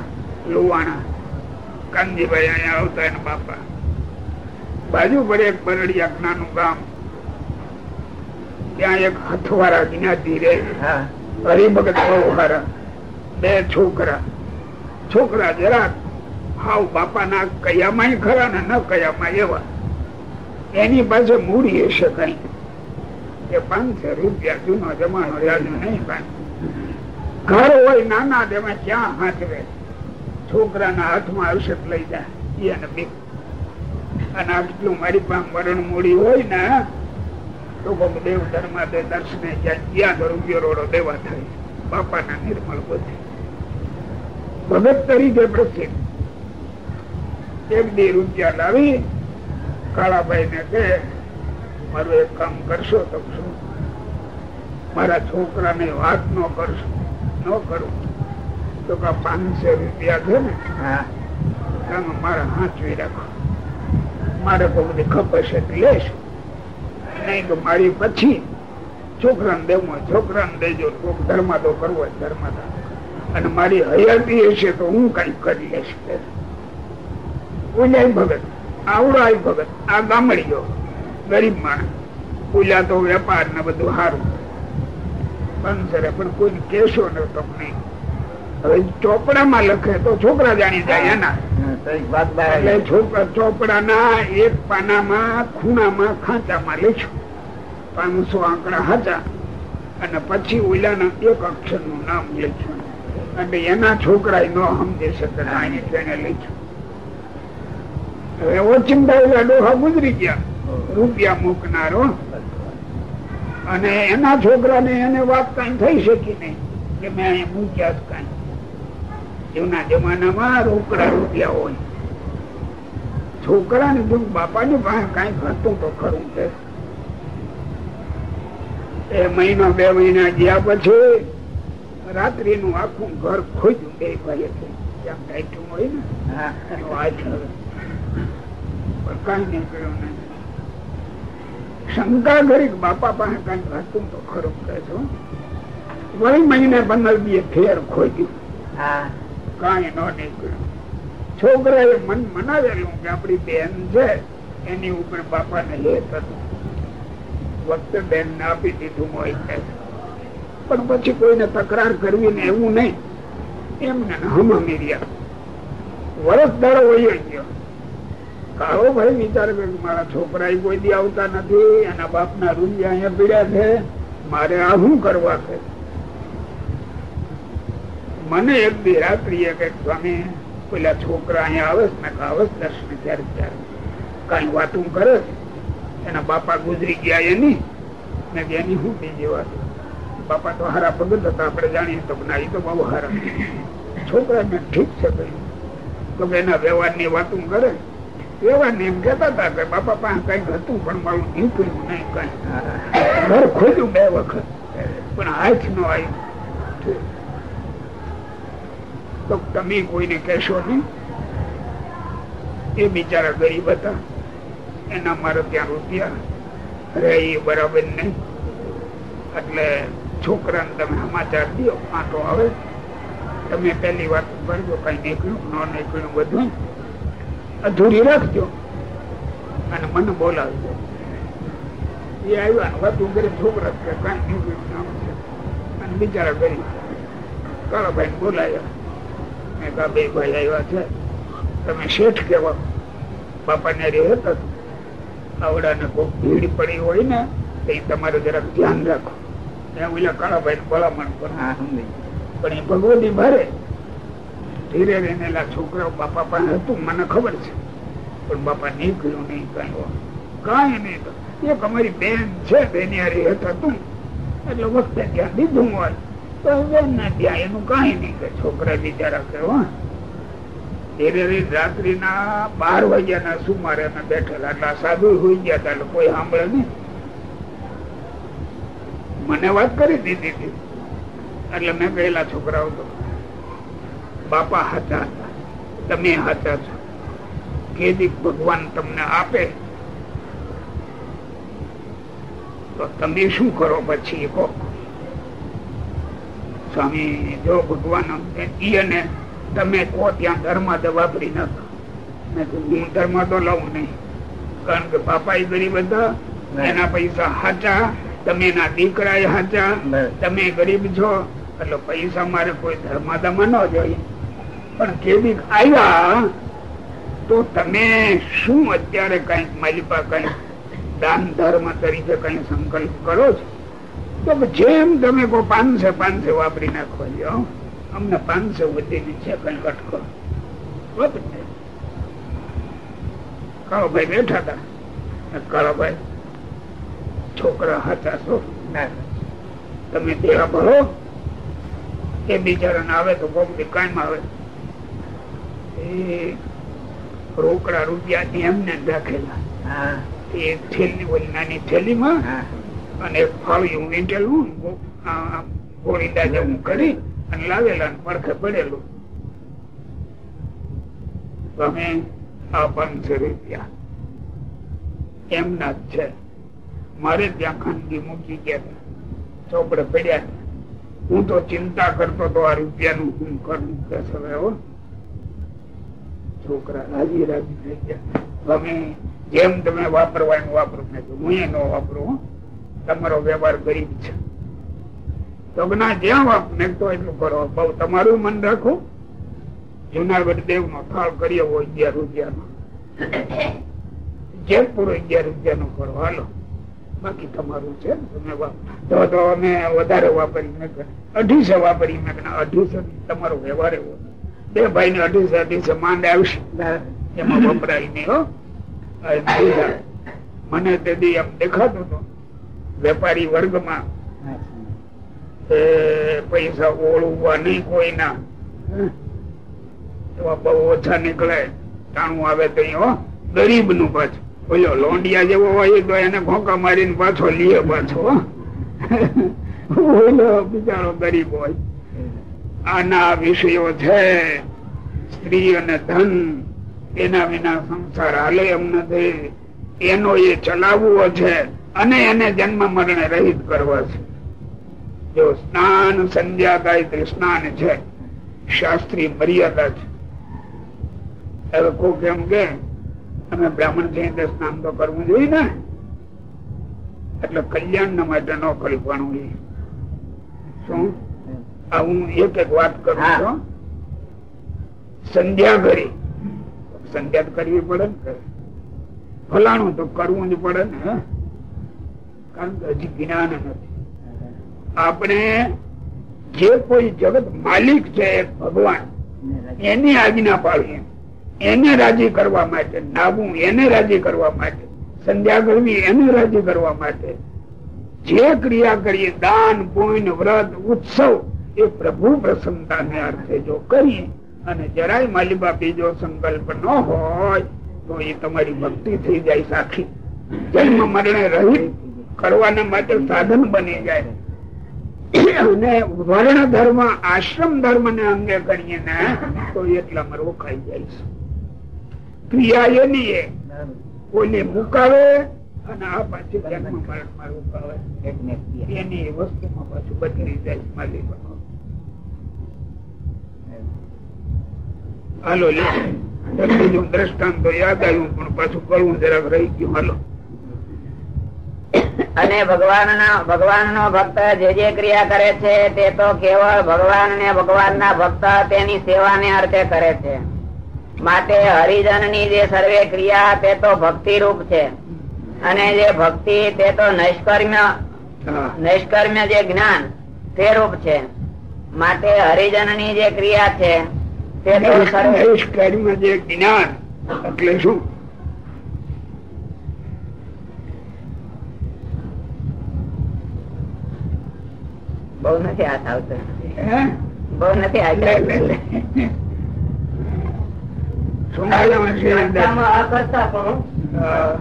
લુવાણા. કાનજીભાઈ અહીંયા આવતા એના બાપા. બાજુ પર એક પરડિયા નાનું ગામ. ત્યાં એક હથવારા જ્ઞાતિ રે. હરિભગત બહુહારા બે છોકરા. છોકરા જરા હાવ બાપા ના કયામાં ખરા ને ન કયામાં એવા. એની પાસે મૂડી હશે કઈ. કે પાંચસો રૂપિયા જૂનો જમાનો યાદ નહીં પાંચ ઘર હોય નાના તેમાં ક્યાં હાથવે છોકરાના હાથમાં ઔષધ લઈ જાય અને આટલું મારી પાસે મરણ મૂડી હોય ને, તો કોક દેવ ધર્મા દે દર્શને જ્યાં તો રૂપિયો દેવા થાય. બાપાના નિર્મળ બધે. ભગત તરીકે પ્રસિદ્ધ. એક બે રૂપિયા લાવી કાળાભાઈ ને કે મારું એક કામ કરશો તો શું? મારા છોકરાને વાત ન કરશો. ન કરું. તો કે પાંચસો રૂપિયા છે ને હા. મારા હાંચવી રાખો. મારે તો બધી ખપશે લેશ નહીં તો મારી પછી છોકરાને દેવું હોય છોકરાને દેજો કોક ધર્મ તો કરવો હોય ધર્મ અને મારી હયાતી હશે તો હું કઈ કરી લઈશ. પૂજાય ભગત આવડાય ભગત આ ગામડીઓ ગરીબ માણસ. પૂજા તો વેપાર ને બધું સારું બંધ કરે પણ કોઈ કેશો ન તમને. હવે ચોપડામાં લખે તો છોકરા જાણી જાય એના. છોકરા ચોપડાના એક પાનામાં ખૂણામાં ખાંચામાં લખ્યું પાંચસો આંકડા હતા અને પછી ઓલાના એક અક્ષરનું નામ લખ્યું અને એના છોકરા ન સમજે શકે તેને લખ્યું હવે ઓચિંતા ઓલા ડોહા ગુજરી ગયા. રૂપિયા મૂકનારો અને એના છોકરાને એને વાત કઈ થઈ શકી નહીં. કે મેં અહીંયા મૂક્યા જ કઈ. જૂના જમાનામાં રોકડા રૂપિયા હોય. છોકરાને જો બાપાને પાસે કઈ હતું તો ખરું છે. એ મહિનો બે મહિના ગયા પછી રાત્રિ નું આખું ઘર ખોજ્યું બે ભાઈ હોય ને? કઈ નહીં કર્યું નહીં શંકા કરી બાપા પાસે કઈ હતું તો ખરું કહે છો વળી મહિને દી ફેર ખોજ્યું કઈ ન નીકળ્યું. છોકરાએ મન મનાવેલું કે આપડી બેન છે એની ઉપર બાપાને હેત હતું. વખતે બેન ને આપી દીધું હોય પણ પછી કોઈને તકરાર કરવી ને એવું નહીં. એમને હમા રહ્યા. વરસ દાડો વયો ગયો. કાળો ભાઈ વિચાર કે મારા છોકરા કોઈ દી આવતા નથી, એના બાપ ના રૂપિયા અહીંયા પીડ્યા છે. મારે આ શું કરવા છે? મને એક દી રાત્રિએ કે સ્વામી, પેલા છોકરા અહીંયા આવે ને કે આવે છે દર્શન. ત્યારે ત્યારે કઈ વાતું કરે એના બાપા ગુજરી ગયા એની. કે એની શું બીજી વાત બાપા તો હારા ભગત હતા, આપણે જાણીએ તો ના એ તો બહુ હારા. છોકરા મેં ઠીક છે કહ્યું તો એના વ્યવહારની વાતું કરે. તમે કોઈને કહેશો નહીં? એ બિચારા ગરીબ હતા. એના મારે ત્યાં રૂપિયા રે એ બરાબર નહીં. એટલે છોકરાને તમે સમાચાર દો આંટો આવે. તમે પેલી વાત કરજો, કઈ નીકળ્યું ન નીકળ્યું બધું. અધૂરી રાખજો. અને મને બોલાવજો. એ આવ્યા વાતું ગરીબ છોકરા છે કઈ અને બિચારા ગરીબ કાળાભાઈ બોલાયા. મેં કહા બે ભાઈ આવ્યા છે. તમે શેઠ કેવા બાપા ને રે હતા આવડા ને કોઈ ભીડ પડી હોય ને એ તમારે જરાક ધ્યાન રાખો. ત્યાં ઓલા કાળાભાઈ ભલામણ પણ. પણ એ ભગવતી ભારે ધીરે રહેલા છોકરાઓ બાપા પાસે હતું, મને ખબર છે. પણ બાપા નીકળ્યું નહીં કહ્યું કઈ નહીં એક અમારી બેન છે બેની હતા તું. એટલે વખતે ત્યાં દીધું હોય. તો બેન ના ત્યાં એનું કઈ નહીં કે છોકરા બિચારા કહેવા હો. ધીરે ધીરે રાત્રિ બાર વાગ્યા ના સુમારે બેઠેલા. એટલે સાધુ હોઈ ગયા હતા, એટલે કોઈ સાંભળે નહીં. મને વાત કરી દીધી હતી. એટલે મેં કહેલા, છોકરાઓ તો બાપા હતા. તમે હતા છો. કેદી ભગવાન તમને આપે. તો તમે શું કરો પછી કહો. સ્વામી જો ભગવાન ને તમે કહો ત્યાં ધર્મ વાપરી નાખો. હું ધર્મ તો લઉં નહીં. કારણ કે બાપા એ ગરીબ હતા એના પૈસા હાચા તમે એના દીકરા હાચા તમે ગરીબ છો એટલે પૈસા મારે કોઈ ધર્માદામાં ન જોઈએ. પણ કેવી આવ્યા તો તમે શું અત્યારે કંઈક માલિપા કઈ દાન ધર્મ તરીકે કઈ સંકલ્પ કરો છો? તો જેમ તમે કહો પાંચસો પાંચસો વાપરી નાખો છો અમને પાંચસો વધી છે કઈ અટકો. વાપરી કાળોભાઈ બેઠા હતા. કાળોભાઈ, છોકરા હતા છો તમે દેવા ભરો? એ બિચારા આવે તો કોક દી કાયમ આવે. એ રોકડા રૂપિયા એમને રાખેલા એક થેલી ઓલી નાની થેલીમાં અને ફાળિયું વીંટેલું ગોળી દાદા હું કરી અને લાવેલા પડખે પડેલું. તમે આ પાંચસો રૂપિયા. એમના જ છે. મારે ત્યાં ખાનગી મૂકી ગયા. ચોપડે પડ્યા. હું તો ચિંતા કરતો તો આ રૂપિયાનું હું કરું. કે હવે હો. છોકરા રાજી થઈ ગયા જેમ તમે વાપરવા એમ વાપરો. મેં હું એ ન વાપરું તમારો વ્યવહાર ગરીબ છે. તમના જ્યાં વાપ મેકતો એટલું કરો. બહુ તમારું મન રાખો. જુનાગઢ દેવ નો થાળ કર્યો હોય અગિયાર રૂપિયા નો પૂરો અગિયાર રૂપિયા નો કરો. હાલો. બાકી તમારું છે. તમે તો અમે વધારે વાપરી. મેં અઢીસો વાપરી. મેં અઢીસો. તમારો વ્યવહાર એવો બે ભાઈ ને અઢીસો અઢીસો માંડ આવશે. એમાં વપરાય નહીં. મને તે એમ દેખાતું હતું. વેપારી વર્ગમાં. પૈસા ઓળવા નહીં કોઈના. એવા બહુ ઓછા નીકળે ટાણું આવે તો હો. ગરીબનું પાછું. બોલ્યો લોંડિયા જેવો હોય તો એને ખોંકા મારીને પાછો લીએ પાછો બિચારો ગરીબ હોય. આના વિષયો છે. સ્ત્રી અને ધન, એના વિના સંસાર હાલે એમ નથી. એનો એ ચલાવવો છે અને એને જન્મ મરણે રહિત કરવા છે. જો સ્નાન સંધ્યા ગાયત્રી સ્નાન છે, શાસ્ત્રી મર્યાદા છે. હવે કોક એમ કે, અમે બ્રાહ્મણ છીએ સ્નાન તો કરવું જોઈએ ને. એટલે કલ્યાણ માટે ન કરી પણ શું? હું એક એક વાત કરું છું સંધ્યા કરી સંધ્યા કરવી પડે ને ફલાણું તો કરવું જ પડે ને કારણ કે હજી જ્ઞાન નથી. આપણે જે કોઈ જગત માલિક છે ભગવાન એની આજ્ઞા પાડીએ એને રાજી કરવા માટે નાવું એને રાજી કરવા માટે સંધ્યા કરવી એને રાજી કરવા માટે જે ક્રિયા કરીએ દાન પુણ્ય વ્રત ઉત્સવ એ પ્રભુ પ્રસન્નતાને અર્થે જો કરીએ અને જરાય માલી બાપી જો સંકલ્પ ન હોય, તો એ તમારી ભક્તિ થઈ જાય સાખી. જન્મ મરણે રહી કરવાના માટે સાધન બની જાય. અને વર્ણ ધર્મ, આશ્રમ ધર્મ ને અંગે કરીએ ને તો એટલામાં રોકાઈ જાય ક્રિયા એની કોઈને મુકાવે અને આ પાછી જન્મ મરણમાં રોકાવે. એની વસ્તુમાં પાછું બદલી જાય માલિકા હાલો બીજું દ્રષ્ટાંત યાદ આવ્યું પણ પાછું કરવું જરાક રહી ગયું. હાલો. અને ભગવાન ભગવાન નો ભક્ત જે જે ક્રિયા કરે છે તે તો કેવળ ભગવાન ને ભગવાન ના ભક્ત તેની સેવાને અર્થે કરે છે. માટે હરિજનની જે સર્વે ક્રિયા તે તો ભક્તિ રૂપ છે. અને જે ભક્તિ તે તો નૈષ્કર્મ્ય નૈષ્કર્મ્ય જે જ્ઞાન તે રૂપ છે. માટે હરિજનની જે ક્રિયા છે નૈષ્કાર્યમાં જે જ્ઞાન એટલે શું? બહુ નથી હાથ આવતો. બહુ નથી હાથ કરતા પણ. હા.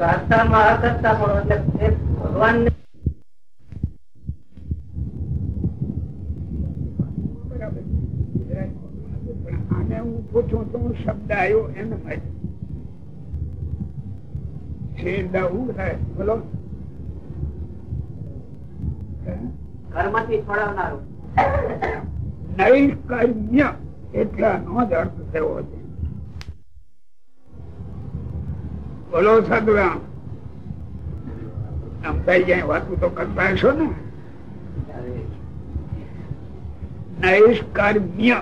વાર્તામાં આ કરતા પણ. એટલે એ ભગવાનને બરાબર. પણ આને હું પૂછું તો શબ્દ આવ્યો એના બોલો. હે? છોડાવનારું. નૈષ્કર્મ્ય એટલા નો જ અર્થ થયો છે. બોલો જાય વાતું તો કરતા હશો ને? નૈષ્કર્મ્ય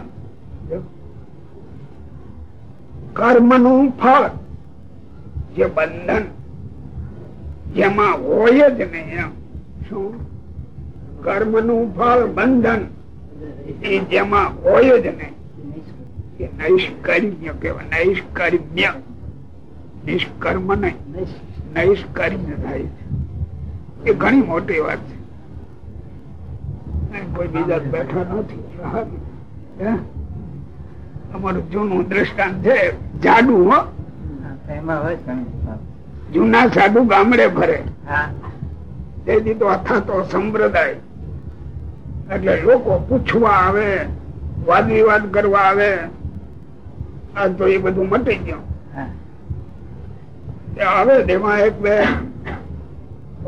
કર્મનું ફળ, જે બંધન, જેમાં હોય જ નહીં એમ. શું? કર્મનું ફળ, બંધન, એ જેમાં હોય જ નહીં નૈષ્કર્મ્ય કેવાય નૈષ્કર્મ્ય. નિષ્કર્મ નહીં, નૈષ્કર્મ્ય થાય છે. એ ઘણી મોટી વાત છે. કોઈ બીજા બેઠા નથી? અમારું જૂનું દ્રષ્ટાંત છે જાડુ હો. જૂના સાધુ ગામડે ફરે તો અથાતો સંપ્રદાય. એટલે લોકો પૂછવા આવે વાદ વિવાદ કરવા આવે. આ તો એ બધું મટી ગયું. આવે તેમાં એક બે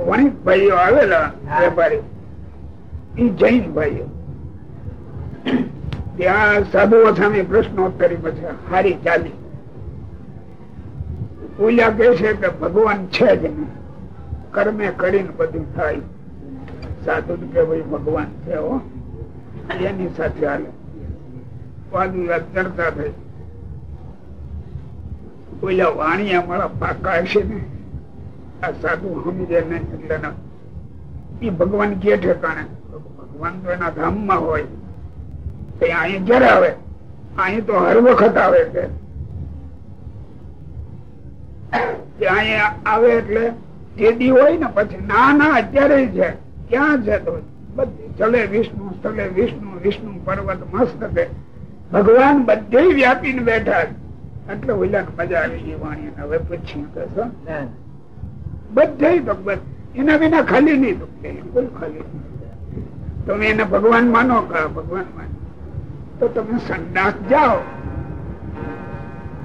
વણિક ભાઈઓ આવેલા. વેપારી. ઈ જૈન ભાઈઓ ત્યાં સાધુઓ સામે પ્રશ્નોત્તરી પછી હારી ચાલી. પૂજા કે છે કે ભગવાન છે જ નહીં. કર્મે કરીને બધું થાય. સાધુ કે ભાઈ ભગવાન છે હો. એની સાથે હાલે. વાદ વિવાદ ચર્ચા થઈ. ઓલા વાણી અમારા પાકા હશે ને. આ સાધુ સમજે નહીં એટલે ભગવાન કે ઠેકાણે ભગવાન તો એના ધામમાં હોય. તો અહીં ક્યારે આવે. અહીં તો હર વખત આવે છે. આવે એટલે તે દી હોય ને પછી ના ના અત્યારે છે. ક્યાં છે તો બધી ચલે વિષ્ણુ ચલે વિષ્ણુ વિષ્ણુ પર્વત મસ્ત છે. ભગવાન બધે વ્યાપીને બેઠા એટલે ઓલા મજા આવી ગઈ વાણી હવે પૂછી કહેશો? બધે ભગવત એના વિના ખાલી નહીં તો કોઈ ખાલી તમે એને ભગવાન માનો કા? ભગવાન માનો. તો તમે સંદાસ જાઓ.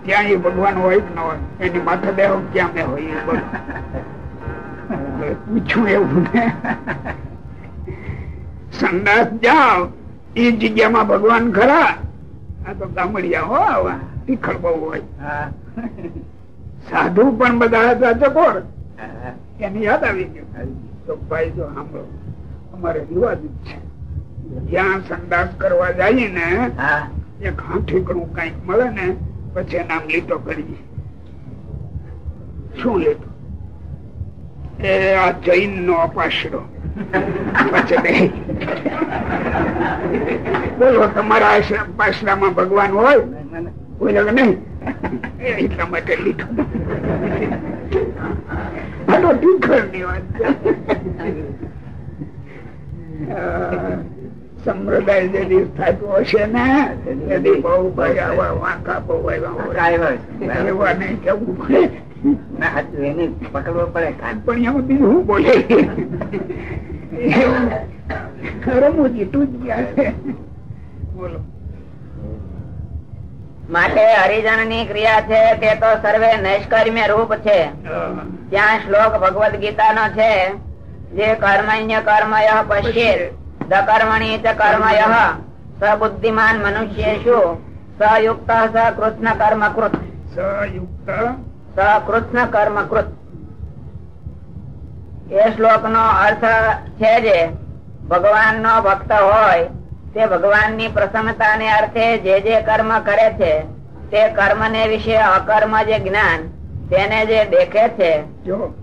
ત્યાં એ ભગવાન હોય કે ન હોય એની માથે દેહ ક્યાં મેં હોય. હવે એવું ને. સંદાસ જાઓ એ જગ્યામાં ભગવાન ખરા. આ તો ગામડિયા હો આવા તીખળ બહુ હોય. સાધુ પણ બધા હતા ચકોર એની યાદ આવી ગયું તો ભાઈ જો સાંભળો અમારે રિવાજ જ છે. જ્યાં સંદાસ કરવા જઈએ ને એક હાથીકણું કંઈક મળે ને પછી નામ લીટો કરીએ. શું લીટો? એ આ જૈન નો અપાશરો પછી બોલો તમારા આશ્રમ પાસરામાં ભગવાન હોય? બોલે કે નહીં? એટલા માટે લીધો આ તો ની વાત સંપ્રદાય જે દિવસ થતું હશે ને તેથી બહુ ભાઈ આવા વાંકા આવ્યા એવા નહીં કેવું પડે. પકડવો પડે. પણ એમાં બીજું શું બોલે. એવું. રમૂજી તૂટી ગયા બોલો. માટે હરિજનની ક્રિયા છે તે તો સર્વે નૈષ્કર્મ્ય રૂપ છે. ત્યાં શ્લોક ભગવદ ગીતા નો છે જે કર્મણ્ય કર્મ પશ્યેત. દકર્મણી ચ કર્મય સબુદ્ધિમાન મનુષ્યેશુ સયુક્ત સકૃષ્ણ કર્મ કૃત સયુક્ત સકૃષ્ણ કર્મ કૃત એ શ્લોક નો અર્થ છે જે ભગવાન નો ભક્ત હોય તે ભગવાનની પ્રસન્નતા ને અર્થે જે જે કર્મ કરે છે તે કર્મ ને વિશે અકર્મ જે જ્ઞાન તેને જે દેખે છે જો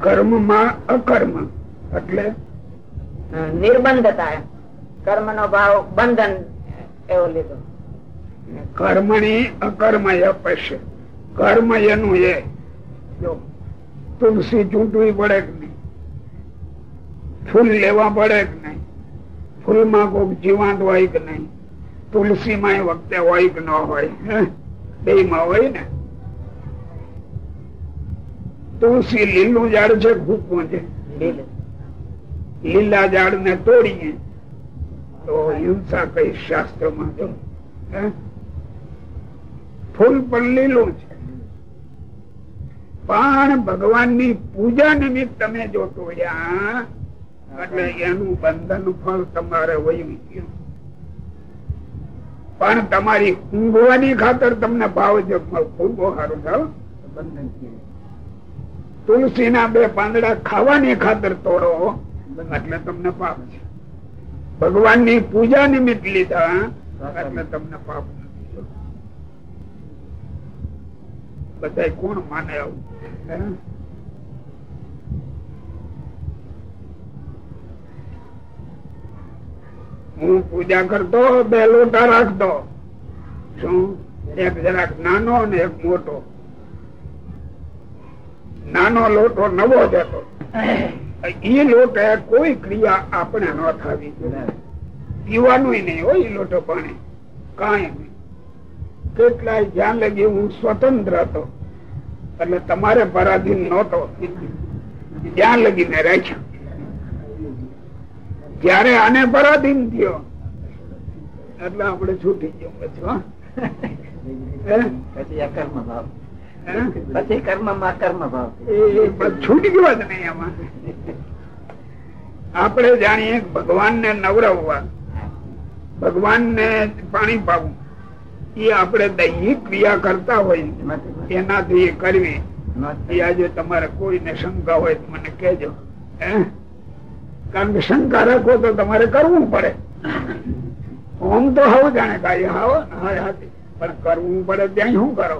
અકર્મ કર્મમાં અકર્મ. એટલે? નિર્બંધતા કર્મ નો ભાવ બંધન એવો લીધો. કર્મણી અકર્મ પશ્ય કર્મ એનું એ. જો તુલસી ચૂંટવી પડે કે નહીં? ફૂલ લેવા પડે કે નહીં? ફૂલમાં કોઈક જીવાંત હોય કે નહીં? તુલસી માં વખતે હોય કે ન હોય? બે માં હોય ને? તુલસી લીલું ઝાડ છે ભૂખ પહોંચે લીલા. ઝાડ ને તોડીએ તો હિંસા કઈ શાસ્ત્રમાં ફૂલ પણ લીલું છે. પણ ભગવાનની પૂજા નિમિત્ત તમે જો તોડ્યા એટલે એનું બંધન ફળ તમારે વયું ગયું પણ તમારી ઊંઘવાની ખાતર તમને ભાવ જગમાં ખૂબ સારું સારું બંધન હો. તુલસી ના બે પાંદડા ખાવાની ખાતર તોડો. એટલે તમને પાપ છે. ભગવાનની પૂજા નિમિત્ત લીધા, એટલે તમને પાપ બધા કોણ માને આવું? હે? પૂજા કરતો, બે લોટા રાખતો. શું? એક જરાક નાનો અને એક મોટો. નાનો લોટો નવો જતો એ લોટે કોઈ ક્રિયા આપણે ન થવી પીવાનું નહીં હોય એ લોટો પાણી. કાંઈ નહીં. કેટલાય જ્યાં લગી હું સ્વતંત્ર હતો. એટલે તમારે પરાધીન નહોતો. જ્યાં લગીને રાખ્યો. જયારે આને પરાધીન થયો એટલે આપણે છૂટી ગયો પછી હો. પછી અકર્મ ભાવ? પછી કર્મમાં કર્મ ભાવ છૂટી ગયો નહીં આમાં આપણે જાણીએ ભગવાન ને નવરાવવા. ભગવાન ને પાણી પાવું. એ આપણે દૈહિક ક્રિયા કરતા હોય. એનાથી એ કરવી. એ આજે તમારે કોઈને શંકા હોય તો મને કેજો કારણ કે શંકા રાખો તો તમારે કરવું પડે. ઓમ તો હવે જાણે કાંઈ હાવ પણ કરવું પડે ત્યાં શું કરો?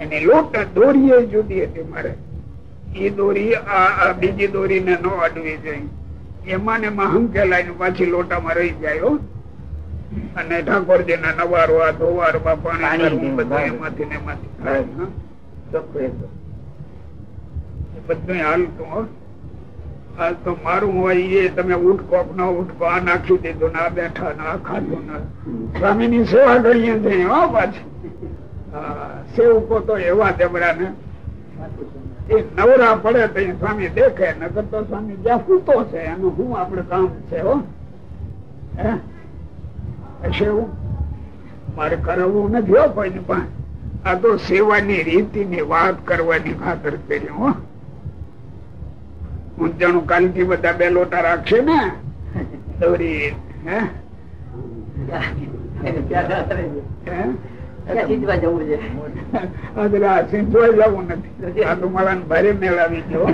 એની લોટ દોરી જુદી હતી મારે. એ દોરી આ બીજી દોરી ને અડવી જોઈએ. એમાં ને એમાં હંકેલાઈને પાછી લોટામાં રહી જાય હો. અને ઠાકોરજી ના નવારો આ ધોવાર પાણી બધું એમાંથી ને એમાંથી બધું હાલતું હો. આ તો મારું હોય એ તમે ઉઠકો ન ઉઠકો આ નાખી દીધું ને બેઠા ને ખાધું ને. સ્વામી ની સેવા કરીએ છીએ પાછી. સેવકો તો એવા દેવડા ને એ નવરા પડે તો સ્વામી દેખે, નકર તો સ્વામી જ્યાં સૂતો છે, એનું શું આપડે કામ છે હો? એવું મારે કરાવવું નથી હો કોઈને આ તો સેવાની રીતિ ની વાત કરવાની ખાતર કરી હો. હું જાણું કાલથી બધા બે લોટા રાખશે ને. દોરી હે? સિંધવા જવું નથી. આ તો મારા ભારે મેળાવી ગયો.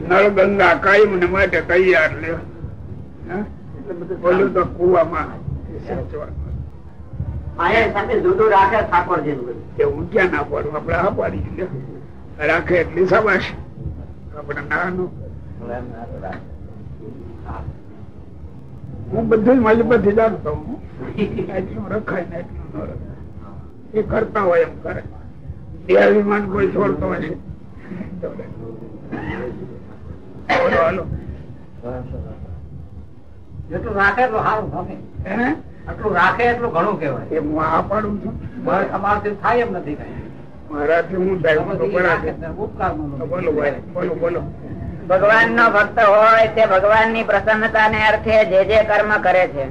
નળ ગંગા કાયમ ને માટે તૈયાર લ્યો બોલું તો કુવામાં રાખે ઠાકોરજી નું હું ક્યાં ના પાડું આપડે હા પાડી લ્યો. રાખે એટલી સબાશ આપડે ના હું બધું મજબૂતી જાણતો હું. એટલું રખાય ને એટલું ન રખાય એ કરતા હોય એમ કરે. દેહાભિમાન કોઈ છોડતો હશે. બોલો હાલો. જેટલું રાખે એટલું સારું ગમે હે? આટલું રાખે એટલું ઘણું કેવાય એ હું આ પાડું છું. અમારાથી થાય એમ નથી કઈ. મારાથી હું થાય. બોલો બોલો બોલો. ભગવાન નો ભક્ત હોય તે ભગવાનની પ્રસન્નતા ને અર્થે જે જે કર્મ કરે છે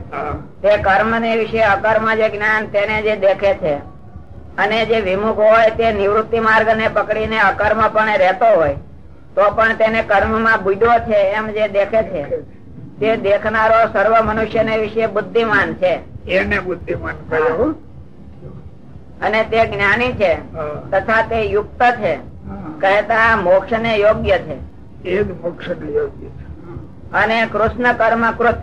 તે કર્મ ને વિશે અકર્મ જે જ્ઞાન તેને જે દેખે છે અને જે વિમુખ હોય તે નિવૃત્તિ માર્ગ ને પકડીને અકર્મ પણ રહેતો હોય તો પણ તેને કર્મમાં બુડ્યો છે એમ જે દેખે છે તે દેખનારો સર્વ મનુષ્ય ને વિશે બુદ્ધિમાન છે. એને બુદ્ધિમાન કહ્યો અને તે જ્ઞાની છે તથા તે યુક્ત છે કહેતા મોક્ષ ને યોગ્ય છે. એ જ મોક્ષ અને કૃષ્ણ કર્મ કૃત.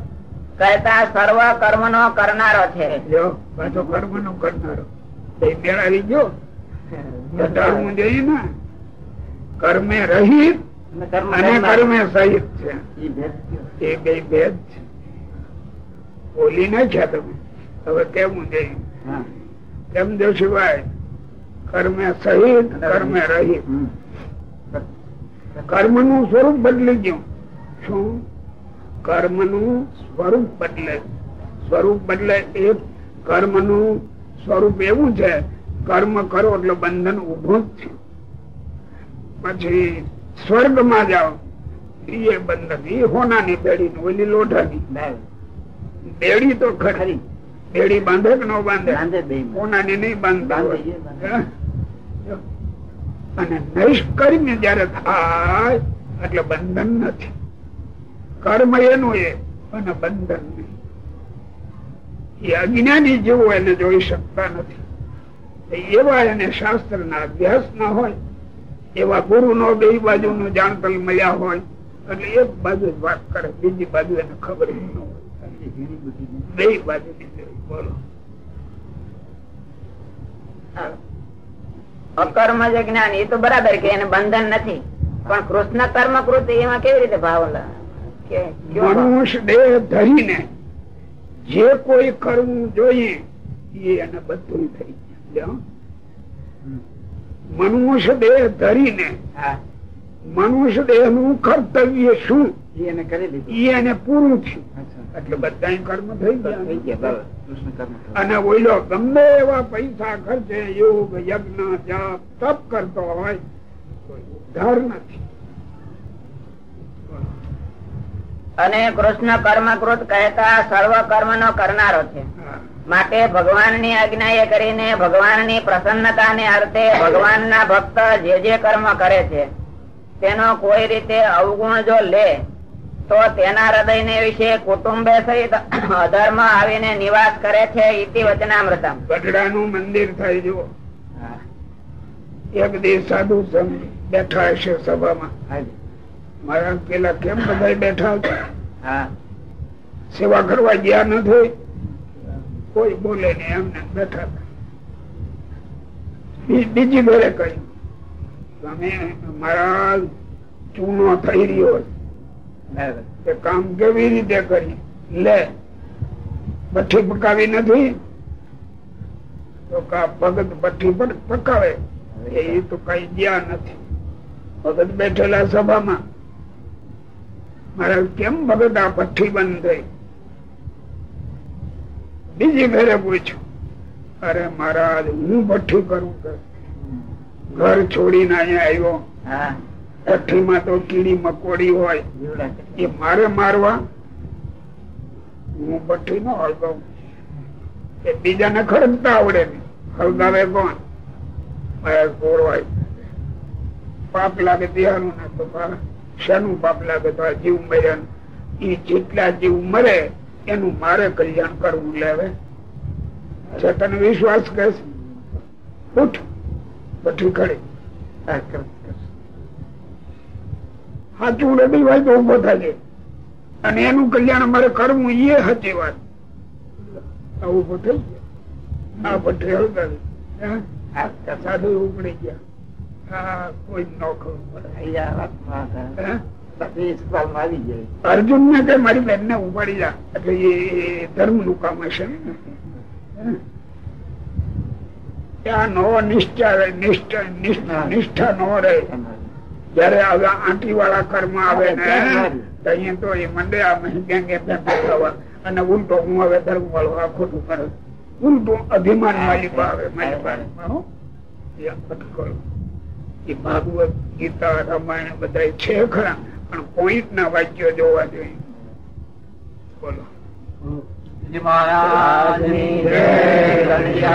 કહેતા સર્વ કર્મ નો કરનારો છે. પાછો કર્મ નો કરનારો એ મેળાવી ગયો. ઘટાડવું જોઈએ ને કર્મે રહિત અને કર્મ સહિત છે. ઈ ભેદ કયો? એ બે ભેદ છે. બોલી નાખ્યા તમે. હવે કેવું જોઈએ. કેમ દેશીભાઈ કર્મે સહિત કર્મે રહિત. કર્મનું સ્વરૂપ બદલી ગયું. શું? કર્મનું સ્વરૂપ બદલે. સ્વરૂપ બદલે એ કર્મનું સ્વરૂપ એવું છે કર્મ કરો એટલે બંધન ઉભું જ છે પછી સ્વર્ગમાં જાઓ એ બંધન. એ હોનાની બેડી ઓલી લોઢાની. બેડી તો ખરી. બેડી બાંધે કે ન બાંધે. હોનાની નહીં બાંધે? અને નિષ્કર્મ જયારે થાય, એટલે બંધન નથી. કર્મ એનું એ, અને બંધન નહીં. એ અજ્ઞાની જેવો એને જોઈ શકતા નથી. એવા એને શાસ્ત્ર ના અભ્યાસ ના હોય, એવા ગુરુ નો બે બાજુ નું જાણતલ મળ્યા હોય, એટલે એક બાજુ જ વાત કરે, બીજી બાજુ એને ખબર ન હોય. બે બાજુ બોલો. અકર્મ જે જ્ઞાન એ તો બરાબર કે એને બંધન નથી પણ કૃષ્ણ કર્મ કૃતિ એમાં કેવી રીતે ભાવ? મનુષ્ય દેહ ધરીને જે કોઈ કરવું જોઈએ એ એને બધું થઈ ગયું મનુષ્ય દેહ ધરીને હા. મનુષ્ય દેહનું કર્તવ્ય શું એને કરી લીધું એ એને પૂરું થયું. એટલે બધા કર્મ થઈ થઈ ગયા ગયા કૃષ્ણ કર્મ અને ઓઈલો ગમે એવા પૈસા ખર્ચે યોગ યજ્ઞ જાપ તપ કરતો હોય ઘર નથી. અને કૃષ્ણ કર્મ કૃત કહેતા સર્વ કર્મ નો કરનારો છે. માટે ભગવાનની આજ્ઞા એ કરીને ભગવાનની પ્રસન્નતા ને અર્થે ભગવાન ના ભક્ત જે જે કર્મ કરે છે તેનો કોઈ રીતે અવગુણ જો લે તો તેના હૃદય ને વિશે કુટુંબે સહિત અધર્મ આવીને નિવાસ કરે છે ઇતિ વચનામૃતમ. ગઢડાનું મંદિર થઈ જુઓ. એક દિવસ સાધુ બેઠા હશે સભામાં. મારા પેલા કેમ બધા બેઠા હતા? સેવા કરવા ગયા નથી કોઈ બોલે નહીં એમને બેઠા બીજી ઘરે કહ્યું તમે મારા ચૂનો થઈ રહ્યો. તે કામ કેવી રીતે કરી લે. ભઠ્ઠી પકાવી નથી? તો ભગત ભઠ્ઠી પકાવે? એ તો કઈ ગયા નથી. ભગત બેઠેલા સભામાં. મારા કેમ ભગત આ ભઠ્ઠી બંધ થઈ? બીજી ઘરે પૂછ્યું. અરે મહારાજ, હું ભઠ્ઠી કરું ઘર છોડીને અહીંયા આવ્યો. ભઠ્ઠીમાં તો કીડી મકોડી હોય. એ મારે મારવા હું ભઠ્ઠી નો હળગાવું. એ બીજાને ખડકતા આવડે ને. હળગાવે કોણ? મારે ગોળવાય પાપ લાગે ત્યાંનું ને તો શાનું પાપ લાગે તો જીવ મર્યા એ જેટલા જીવ મરે, એનું મારે કલ્યાણ કરવું લેવે. છે તને વિશ્વાસ કે છે? ઉઠ ભઠ્ઠી ખડી. સાચું રડી હોય તો ઊભો થાય અને એનું કલ્યાણ અમારે કરવું એ હતી વાત. આવું ઊભો થઈ ગયા. આ ભઠ્ઠી હળગાવી. સાધુ ઉપડી ગયા. કોઈ અર્જુન ને કઈ મારી બેન ને ઉપાડી જા. એટલે એ ધર્મનું કામ હશે? ત્યાં નો નિષ્ઠા નિષ્ઠા નિષ્ઠા નો રહે. જયારે આવા આંટી વાળા કર્મ આવે ને તો અહીંયા તો એ મંડે આ અને ઉલટો હું હવે ધર્મ વાળો આ ખોટું કરે ઉલટું અભિમાન માલિક આવે માલિક. એ ભાગવત ગીતા રામાયણ બધા છે ખરા પણ પોઈન્ટ ના વાક્યો જોવા જોઈએ બોલો મહારાજની જય.